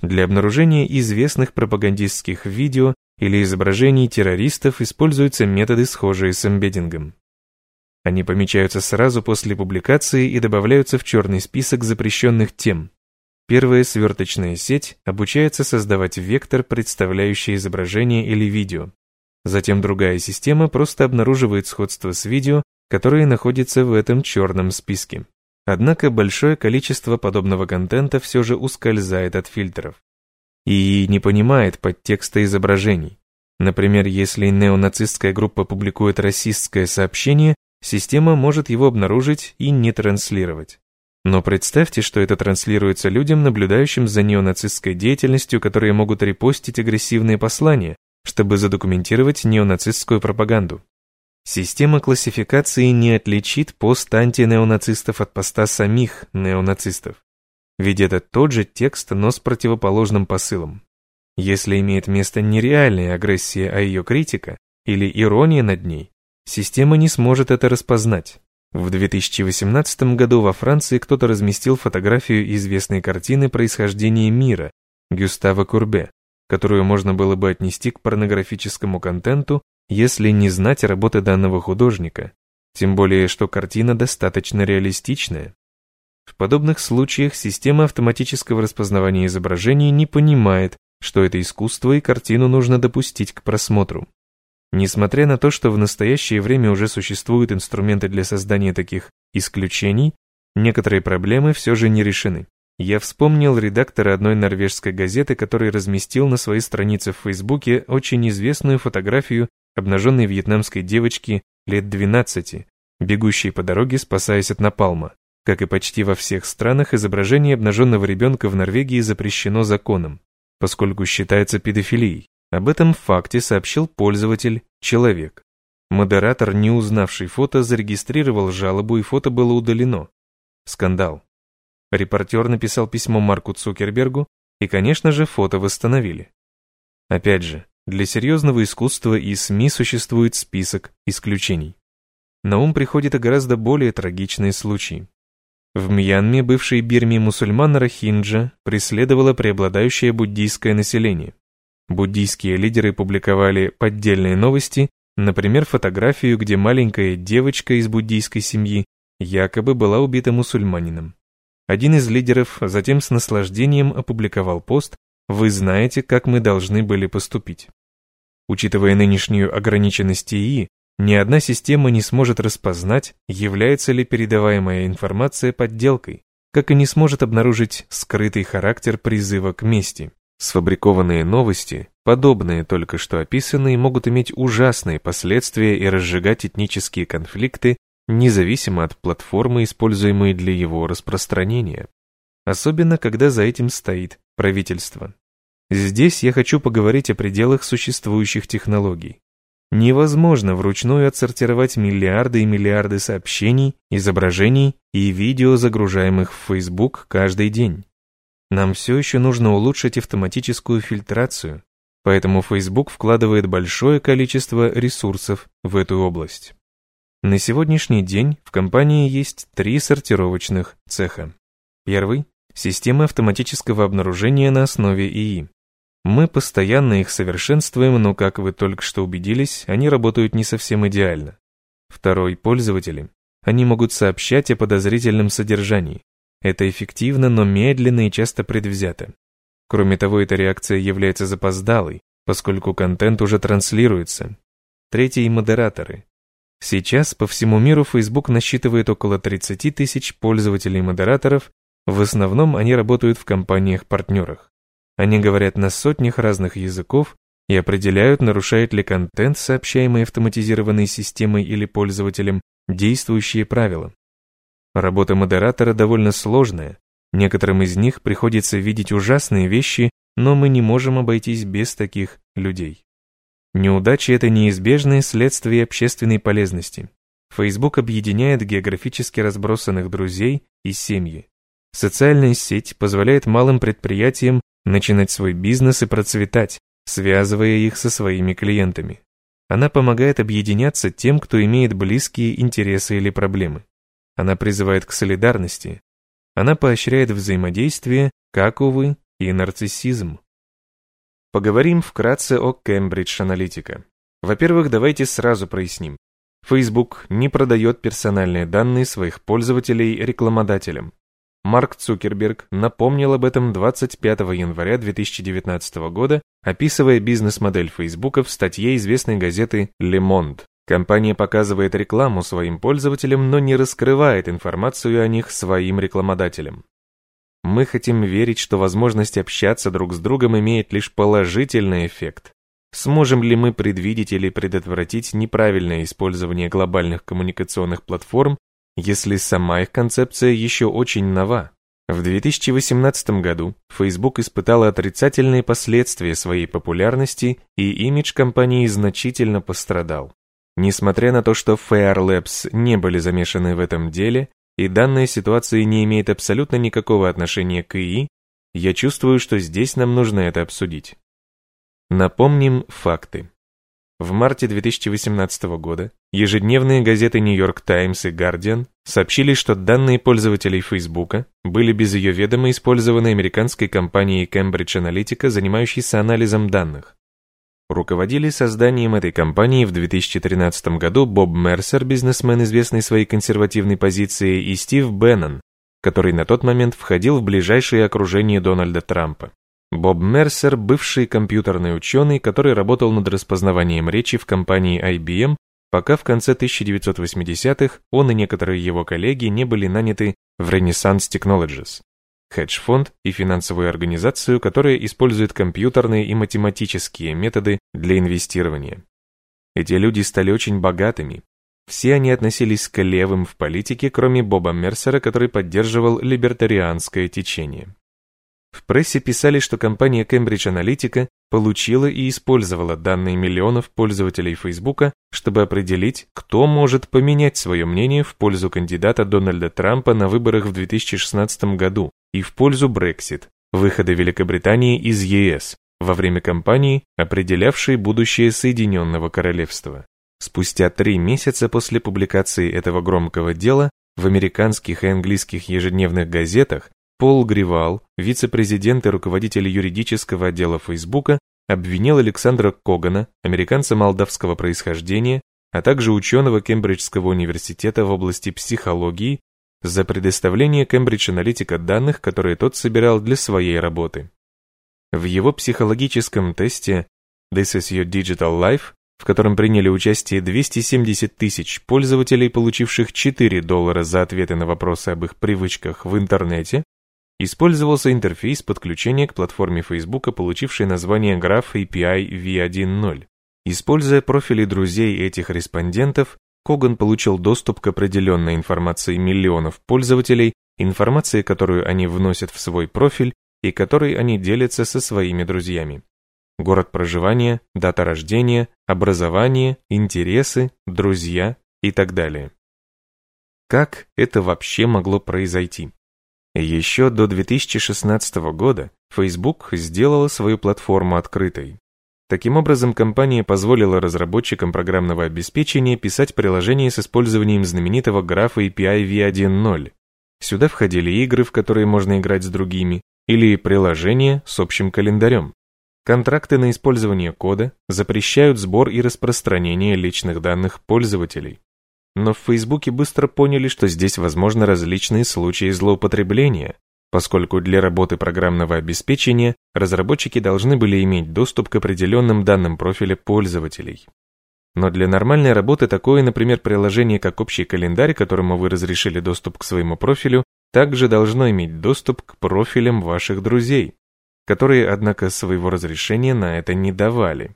Speaker 2: Для обнаружения известных пропагандистских видео или изображений террористов используются методы, схожие с эмбеддингом. Они помечаются сразу после публикации и добавляются в черный список запрещенных тем. Первая сверточная сеть обучается создавать вектор, представляющий изображение или видео. Затем другая система просто обнаруживает сходство с видео, которое находится в этом черном списке. Однако большое количество подобного контента все же ускользает от фильтров и не понимает подтекста изображений. Например, если неонацистская группа публикует расистское сообщение, система может его обнаружить и не транслировать. Но представьте, что это транслируется людям, наблюдающим за неонацистской деятельностью, которые могут репостить агрессивные послания, чтобы задокументировать неонацистскую пропаганду. Система классификации не отличит пост антинеонацистов от поста самих неонацистов. Ведь это тот же текст, но с противоположным посылом. Если имеет место не реальная агрессия, а ее критика, или ирония над ней, система не сможет это распознать. В 2018 году во Франции кто-то разместил фотографию известной картины происхождения мира» Гюстава Курбе, которую можно было бы отнести к порнографическому контенту, если не знать работы данного художника, тем более что картина достаточно реалистичная. В подобных случаях система автоматического распознавания изображений не понимает, что это искусство и картину нужно допустить к просмотру. Несмотря на то, что в настоящее время уже существуют инструменты для создания таких исключений, некоторые проблемы все же не решены. Я вспомнил редактора одной норвежской газеты, который разместил на своей странице в Фейсбуке очень известную фотографию обнаженной вьетнамской девочки лет 12, бегущей по дороге, спасаясь от напалма. Как и почти во всех странах, изображение обнаженного ребенка в Норвегии запрещено законом, поскольку считается педофилией. Об этом факте сообщил пользователь «Человек». Модератор, не узнавший фото, зарегистрировал жалобу, и фото было удалено. Скандал. Репортер написал письмо Марку Цукербергу, и, конечно же, фото восстановили. Опять же, для серьезного искусства и СМИ существует список исключений. На ум приходят и гораздо более трагичные случаи. В Мьянме, бывшей Бирме мусульман Рахинджа, преследовало преобладающее буддийское население. Буддийские лидеры публиковали поддельные новости, например, фотографию, где маленькая девочка из буддийской семьи якобы была убита мусульманином. Один из лидеров затем с наслаждением опубликовал пост «Вы знаете, как мы должны были поступить». Учитывая нынешнюю ограниченность ИИ, ни одна система не сможет распознать, является ли передаваемая информация подделкой, как и не сможет обнаружить скрытый характер призыва к мести. Сфабрикованные новости, подобные только что описанные, могут иметь ужасные последствия и разжигать этнические конфликты, независимо от платформы, используемой для его распространения. особенно когда за этим стоит правительство. Здесь я хочу поговорить о пределах существующих технологий. Невозможно вручную отсортировать миллиарды и миллиарды сообщений, изображений и видео, загружаемых в Facebook каждый день. Нам все еще нужно улучшить автоматическую фильтрацию, поэтому Facebook вкладывает большое количество ресурсов в эту область. На сегодняшний день в компании есть три сортировочных цеха. Первый – система автоматического обнаружения на основе ИИ. Мы постоянно их совершенствуем, но, как вы только что убедились, они работают не совсем идеально. Второй – пользователи. Они могут сообщать о подозрительном содержании. Это эффективно, но медленно и часто предвзято. Кроме того, эта реакция является запоздалой, поскольку контент уже транслируется. Третий – модераторы. Сейчас по всему миру Facebook насчитывает около 30 тысяч пользователей-модераторов, в основном они работают в компаниях-партнерах. Они говорят на сотнях разных языков и определяют, нарушает ли контент, сообщаемый автоматизированной системой или пользователем, действующие правила. Работа модератора довольно сложная, некоторым из них приходится видеть ужасные вещи, но мы не можем обойтись без таких людей. Неудачи – это неизбежное следствие общественной полезности. Facebook объединяет географически разбросанных друзей и семьи. Социальная сеть позволяет малым предприятиям начинать свой бизнес и процветать, связывая их со своими клиентами. Она помогает объединяться тем, кто имеет близкие интересы или проблемы. Она призывает к солидарности. Она поощряет взаимодействие, как, увы, и нарциссизм. Поговорим вкратце о Cambridge Analytica. Во-первых, давайте сразу проясним. Facebook не продает персональные данные своих пользователей рекламодателям. Марк Цукерберг напомнил об этом 25 января 2019 года, описывая бизнес-модель Facebook в статье известной газеты Le Monde. Компания показывает рекламу своим пользователям, но не раскрывает информацию о них своим рекламодателям. Мы хотим верить, что возможность общаться друг с другом имеет лишь положительный эффект. Сможем ли мы предвидеть или предотвратить неправильное использование глобальных коммуникационных платформ если сама их концепция еще очень нова. В 2018 году Facebook испытала отрицательные последствия своей популярности, и имидж компании значительно пострадал. Несмотря на то, что Fair Labs не были замешаны в этом деле, и данная ситуация не имеет абсолютно никакого отношения к ИИ, я чувствую, что здесь нам нужно это обсудить. Напомним факты. В марте 2018 года ежедневные газеты York Times и Guardian сообщили, что данные пользователей Facebook были без ее ведома использованы американской компанией Cambridge Analytica, занимающейся анализом данных. Руководили созданием этой компании в 2013 году Боб Мерсер, бизнесмен, известный своей консервативной позицией, и Стив Беннон, который на тот момент входил в ближайшее окружение Дональда Трампа. Боб Мерсер – бывший компьютерный ученый, который работал над распознаванием речи в компании IBM, пока в конце 1980-х он и некоторые его коллеги не были наняты в Renaissance Technologies, хедж-фонд и финансовую организацию, которая использует компьютерные и математические методы для инвестирования. Эти люди стали очень богатыми. Все они относились к левым в политике, кроме Боба Мерсера, который поддерживал либертарианское течение. В прессе писали, что компания Cambridge Analytica получила и использовала данные миллионов пользователей Фейсбука, чтобы определить, кто может поменять свое мнение в пользу кандидата Дональда Трампа на выборах в 2016 году и в пользу Brexit, выхода Великобритании из ЕС, во время кампании, определявшей будущее Соединенного Королевства. Спустя три месяца после публикации этого громкого дела в американских и английских ежедневных газетах Пол Гривал, вице-президент и руководитель юридического отдела Фейсбука, обвинил Александра Когана, американца молдавского происхождения, а также ученого Кембриджского университета в области психологии, за предоставление Cambridge Analytica данных, которые тот собирал для своей работы. В его психологическом тесте This is Your Digital Life, в котором приняли участие 270 тысяч пользователей, получивших 4 доллара за ответы на вопросы об их привычках в интернете, Использовался интерфейс подключения к платформе Facebook, получивший название Graph API v1.0. Используя профили друзей этих респондентов, Коган получил доступ к определенной информации миллионов пользователей, информации, которую они вносят в свой профиль и которой они делятся со своими друзьями. Город проживания, дата рождения, образование, интересы, друзья и так далее. Как это вообще могло произойти? Еще до 2016 года Facebook сделала свою платформу открытой. Таким образом, компания позволила разработчикам программного обеспечения писать приложения с использованием знаменитого графа API v1.0. Сюда входили игры, в которые можно играть с другими, или приложения с общим календарем. Контракты на использование кода запрещают сбор и распространение личных данных пользователей. Но в Фейсбуке быстро поняли, что здесь возможны различные случаи злоупотребления, поскольку для работы программного обеспечения разработчики должны были иметь доступ к определенным данным профиля пользователей. Но для нормальной работы такое, например, приложение, как общий календарь, которому вы разрешили доступ к своему профилю, также должно иметь доступ к профилям ваших друзей, которые, однако, своего разрешения на это не давали.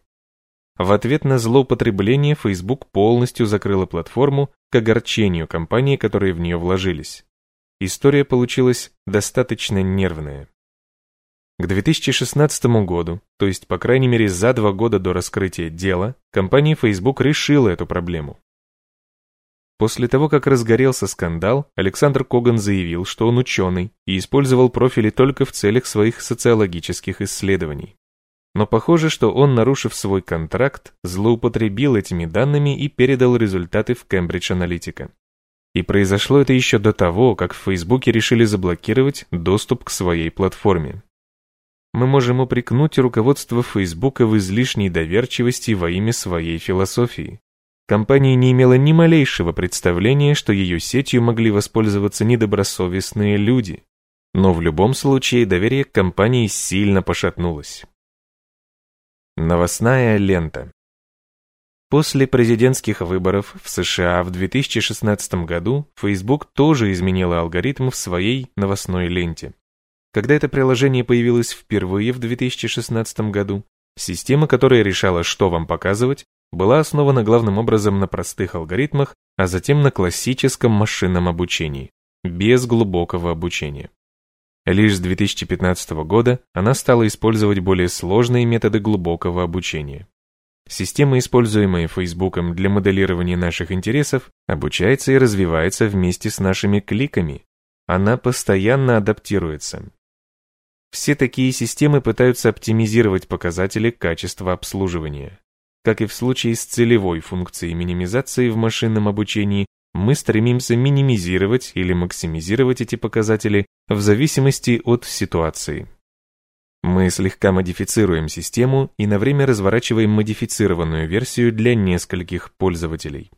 Speaker 2: В ответ на злоупотребление Facebook полностью закрыла платформу к огорчению компаний, которые в нее вложились. История получилась достаточно нервная. К 2016 году, то есть по крайней мере за два года до раскрытия дела, компания Facebook решила эту проблему. После того, как разгорелся скандал, Александр Коган заявил, что он ученый и использовал профили только в целях своих социологических исследований. Но похоже, что он, нарушив свой контракт, злоупотребил этими данными и передал результаты в Cambridge Analytica. И произошло это еще до того, как в Фейсбуке решили заблокировать доступ к своей платформе. Мы можем упрекнуть руководство Фейсбука в излишней доверчивости во имя своей философии. Компания не имела ни малейшего представления, что ее сетью могли воспользоваться недобросовестные люди. Но в любом случае доверие к компании сильно пошатнулось. Новостная лента. После президентских выборов в США в 2016 году Facebook тоже изменила алгоритм в своей новостной ленте. Когда это приложение появилось впервые в 2016 году, система, которая решала, что вам показывать, была основана главным образом на простых алгоритмах, а затем на классическом машинном обучении, без глубокого обучения. Лишь с 2015 года она стала использовать более сложные методы глубокого обучения. Система, используемая Фейсбуком для моделирования наших интересов, обучается и развивается вместе с нашими кликами. Она постоянно адаптируется. Все такие системы пытаются оптимизировать показатели качества обслуживания. Как и в случае с целевой функцией минимизации в машинном обучении, мы стремимся минимизировать или максимизировать эти показатели в зависимости от ситуации. Мы слегка модифицируем систему и на время разворачиваем модифицированную версию для нескольких пользователей.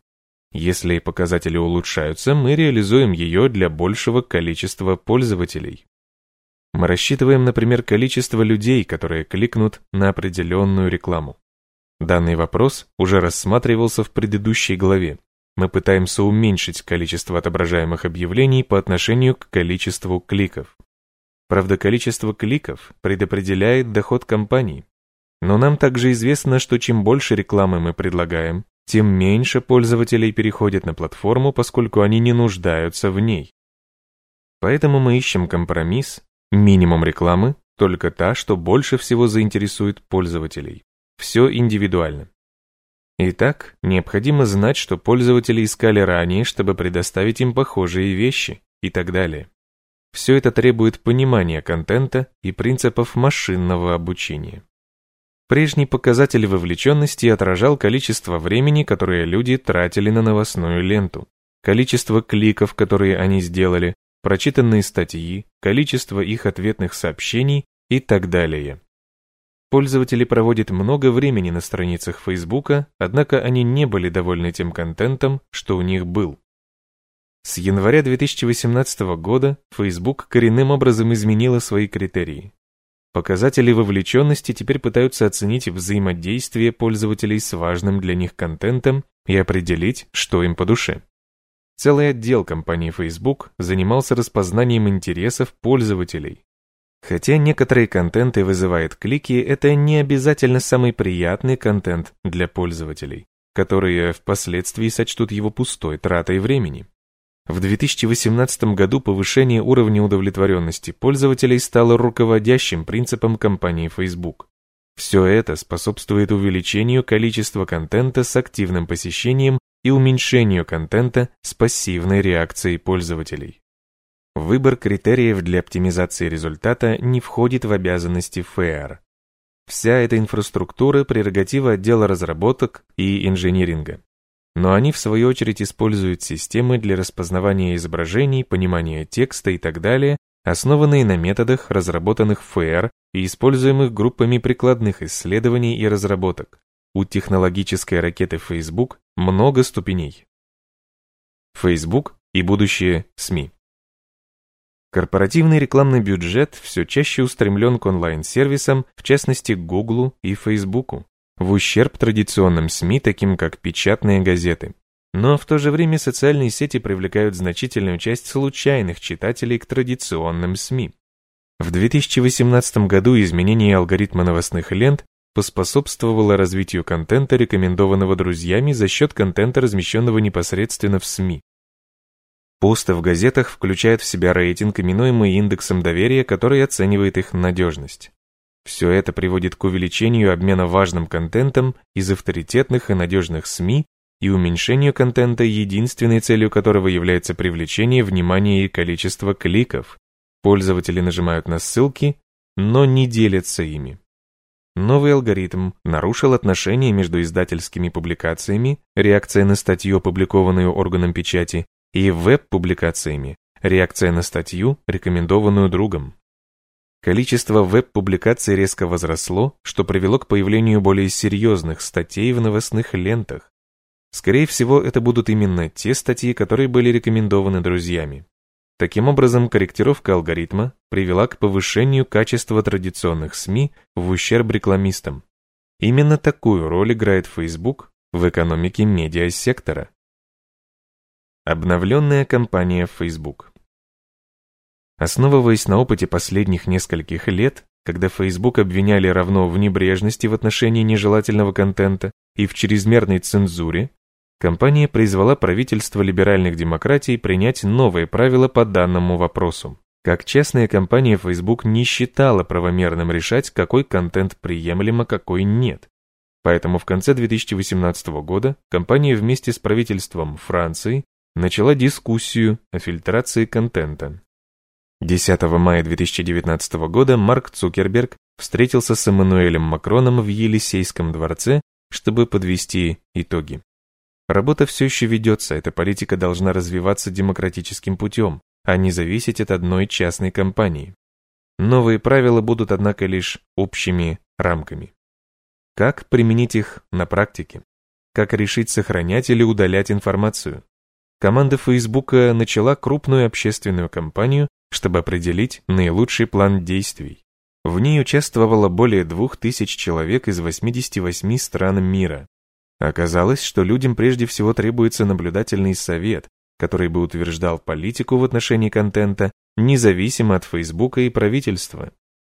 Speaker 2: Если показатели улучшаются, мы реализуем ее для большего количества пользователей. Мы рассчитываем, например, количество людей, которые кликнут на определенную рекламу. Данный вопрос уже рассматривался в предыдущей главе, мы пытаемся уменьшить количество отображаемых объявлений по отношению к количеству кликов. Правда, количество кликов предопределяет доход компании. Но нам также известно, что чем больше рекламы мы предлагаем, тем меньше пользователей переходят на платформу, поскольку они не нуждаются в ней. Поэтому мы ищем компромисс, минимум рекламы, только та, что больше всего заинтересует пользователей. Все индивидуально. Итак, необходимо знать, что пользователи искали ранее, чтобы предоставить им похожие вещи и так далее. Все это требует понимания контента и принципов машинного обучения. Прежний показатель вовлеченности отражал количество времени, которое люди тратили на новостную ленту, количество кликов, которые они сделали, прочитанные статьи, количество их ответных сообщений и так далее. Пользователи проводят много времени на страницах Фейсбука, однако они не были довольны тем контентом, что у них был. С января 2018 года Facebook коренным образом изменила свои критерии. Показатели вовлеченности теперь пытаются оценить взаимодействие пользователей с важным для них контентом и определить, что им по душе. Целый отдел компании Facebook занимался распознанием интересов пользователей, Хотя некоторые контенты вызывают клики, это не обязательно самый приятный контент для пользователей, которые впоследствии сочтут его пустой тратой времени. В 2018 году повышение уровня удовлетворенности пользователей стало руководящим принципом компании Facebook. Все это способствует увеличению количества контента с активным посещением и уменьшению контента с пассивной реакцией пользователей. Выбор критериев для оптимизации результата не входит в обязанности ФЭР. Вся эта инфраструктура – прерогатива отдела разработок и инжиниринга но они в свою очередь используют системы для распознавания изображений, понимания текста и так далее, основанные на методах, разработанных ФР и используемых группами прикладных исследований и разработок. У технологической ракеты Facebook много ступеней. Facebook и будущее СМИ. Корпоративный рекламный бюджет все чаще устремлен к онлайн-сервисам, в частности к Google и Facebook в ущерб традиционным СМИ, таким как печатные газеты. Но в то же время социальные сети привлекают значительную часть случайных читателей к традиционным СМИ. В 2018 году изменение алгоритма новостных лент поспособствовало развитию контента, рекомендованного друзьями за счет контента, размещенного непосредственно в СМИ. Посты в газетах включают в себя рейтинг, именуемый индексом доверия, который оценивает их надежность. Все это приводит к увеличению обмена важным контентом из авторитетных и надежных СМИ и уменьшению контента, единственной целью которого является привлечение внимания и количество кликов. Пользователи нажимают на ссылки, но не делятся ими. Новый алгоритм нарушил отношения между издательскими публикациями, реакция на статью, опубликованную органом печати, и веб-публикациями, реакция на статью, рекомендованную другом. Количество веб-публикаций резко возросло, что привело к появлению более серьезных статей в новостных лентах. Скорее всего, это будут именно те статьи, которые были рекомендованы друзьями. Таким образом, корректировка алгоритма привела к повышению качества традиционных СМИ в ущерб рекламистам. Именно такую роль играет Facebook в экономике медиасектора. Обновленная кампания Facebook Основываясь на опыте последних нескольких лет, когда Facebook обвиняли равно в небрежности в отношении нежелательного контента и в чрезмерной цензуре, компания призвала правительство либеральных демократий принять новые правила по данному вопросу. Как частная компания Facebook не считала правомерным решать, какой контент приемлем, а какой нет. Поэтому в конце 2018 года компания вместе с правительством Франции начала дискуссию о фильтрации контента. 10 мая 2019 года Марк Цукерберг встретился с Эммануэлем Макроном в Елисейском дворце, чтобы подвести итоги. Работа все еще ведется, эта политика должна развиваться демократическим путем, а не зависеть от одной частной компании. Новые правила будут, однако, лишь общими рамками. Как применить их на практике? Как решить сохранять или удалять информацию? Команда Фейсбука начала крупную общественную кампанию чтобы определить наилучший план действий. В ней участвовало более двух тысяч человек из 88 стран мира. Оказалось, что людям прежде всего требуется наблюдательный совет, который бы утверждал политику в отношении контента, независимо от Фейсбука и правительства.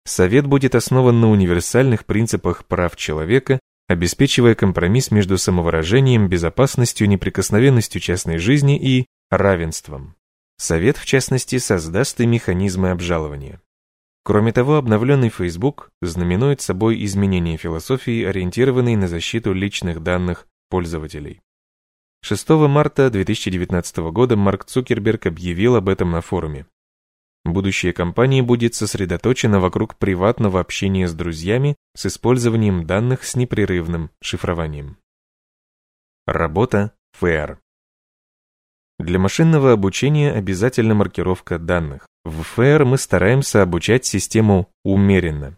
Speaker 2: Совет будет основан на универсальных принципах прав человека, обеспечивая компромисс между самовыражением, безопасностью, неприкосновенностью частной жизни и равенством. Совет, в частности, создаст и механизмы обжалования. Кроме того, обновленный Facebook знаменует собой изменение философии, ориентированной на защиту личных данных пользователей. 6 марта 2019 года Марк Цукерберг объявил об этом на форуме. Будущее компании будет сосредоточено вокруг приватного общения с друзьями с использованием данных с непрерывным шифрованием. Работа ФР для машинного обучения обязательна маркировка данных. В ФР мы стараемся обучать систему умеренно.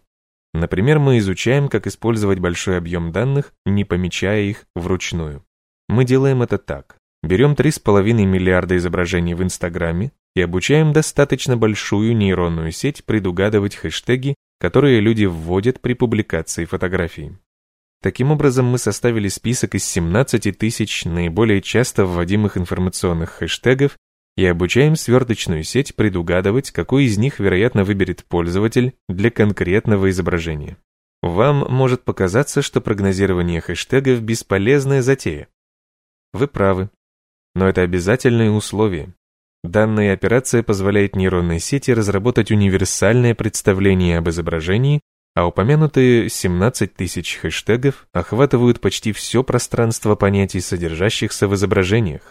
Speaker 2: Например, мы изучаем, как использовать большой объем данных, не помечая их вручную. Мы делаем это так. Берем 3,5 миллиарда изображений в Инстаграме и обучаем достаточно большую нейронную сеть предугадывать хэштеги, которые люди вводят при публикации фотографий. Таким образом, мы составили список из 17 тысяч наиболее часто вводимых информационных хэштегов и обучаем сверточную сеть предугадывать, какой из них, вероятно, выберет пользователь для конкретного изображения. Вам может показаться, что прогнозирование хэштегов – бесполезная затея. Вы правы. Но это обязательное условие. Данная операция позволяет нейронной сети разработать универсальное представление об изображении, а упомянутые 17 тысяч хэштегов охватывают почти все пространство понятий, содержащихся в изображениях.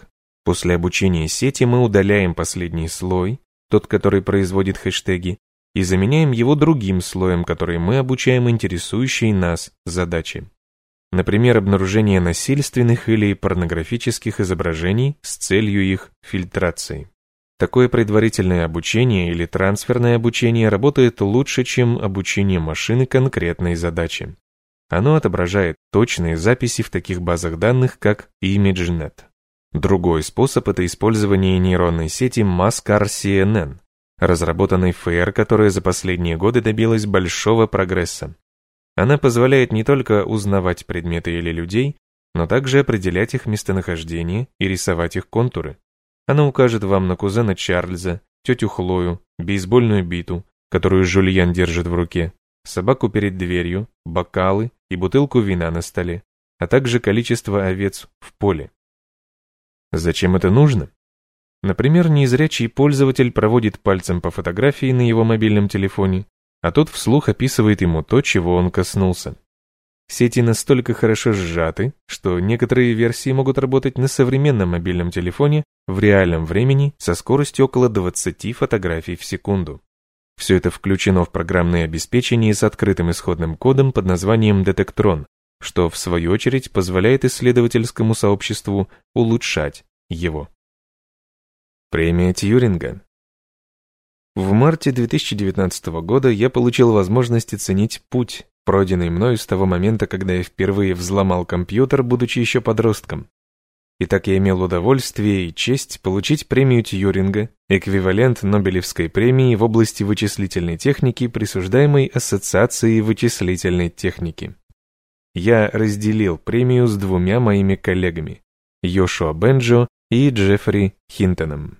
Speaker 2: После обучения сети мы удаляем последний слой, тот, который производит хэштеги, и заменяем его другим слоем, который мы обучаем интересующей нас задачи. Например, обнаружение насильственных или порнографических изображений с целью их фильтрации. Такое предварительное обучение или трансферное обучение работает лучше, чем обучение машины конкретной задаче. Оно отображает точные записи в таких базах данных, как ImageNet. Другой способ – это использование нейронной сети MassCar-CNN, разработанной ФР, которая за последние годы добилась большого прогресса. Она позволяет не только узнавать предметы или людей, но также определять их местонахождение и рисовать их контуры. Она укажет вам на кузена Чарльза, тетю Хлою, бейсбольную биту, которую Жульян держит в руке, собаку перед дверью, бокалы и бутылку вина на столе, а также количество овец в поле. Зачем это нужно? Например, незрячий пользователь проводит пальцем по фотографии на его мобильном телефоне, а тот вслух описывает ему то, чего он коснулся. Сети настолько хорошо сжаты, что некоторые версии могут работать на современном мобильном телефоне в реальном времени со скоростью около 20 фотографий в секунду. Все это включено в программное обеспечение с открытым исходным кодом под названием Detectron, что в свою очередь позволяет исследовательскому сообществу улучшать его. Премия Тьюринга В марте 2019 года я получил возможность оценить путь, пройденный мною с того момента, когда я впервые взломал компьютер, будучи еще подростком. Итак, я имел удовольствие и честь получить премию Тьюринга, эквивалент Нобелевской премии в области вычислительной техники, присуждаемой Ассоциацией вычислительной техники я разделил премию с двумя моими коллегами, Йошуа Бенджо и Джеффри Хинтоном.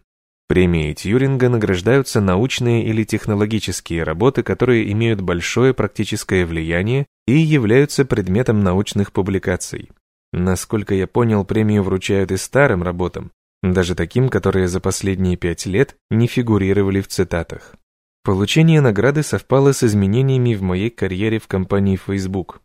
Speaker 2: Премией Тьюринга награждаются научные или технологические работы, которые имеют большое практическое влияние и являются предметом научных публикаций. Насколько я понял, премию вручают и старым работам, даже таким, которые за последние пять лет не фигурировали в цитатах. Получение награды совпало с изменениями в моей карьере в компании Facebook.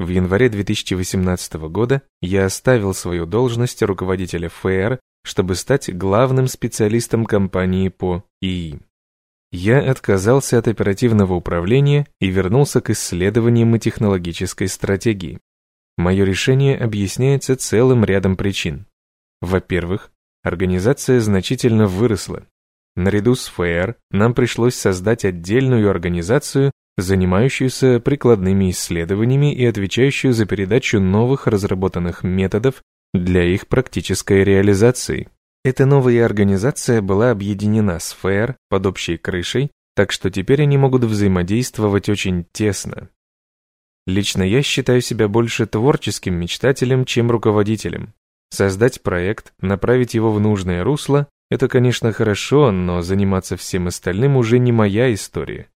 Speaker 2: В январе 2018 года я оставил свою должность руководителя ФР, чтобы стать главным специалистом компании по ИИ. Я отказался от оперативного управления и вернулся к исследованиям и технологической стратегии. Мое решение объясняется целым рядом причин. Во-первых, организация значительно выросла. Наряду с ФР нам пришлось создать отдельную организацию, занимающуюся прикладными исследованиями и отвечающую за передачу новых разработанных методов для их практической реализации. Эта новая организация была объединена с ФЭР под общей крышей, так что теперь они могут взаимодействовать очень тесно. Лично я считаю себя больше творческим мечтателем, чем руководителем. Создать проект, направить его в нужное русло – это, конечно, хорошо, но заниматься всем остальным уже не моя история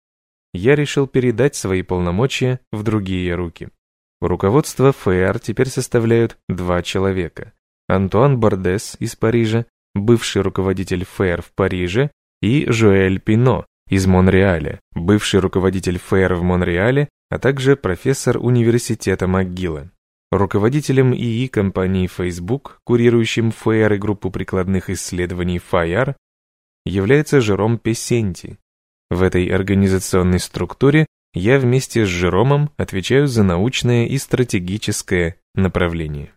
Speaker 2: я решил передать свои полномочия в другие руки. Руководство ФЭР теперь составляют два человека. Антуан Бордес из Парижа, бывший руководитель ФЭР в Париже, и Жоэль Пино из Монреаля, бывший руководитель ФЭР в Монреале, а также профессор университета МcGill. Руководителем ИИ компании Facebook, курирующим ФЭР и группу прикладных исследований FIRE, является Жером Песенти, в этой организационной структуре я вместе с Жеромом отвечаю за научное и стратегическое направление.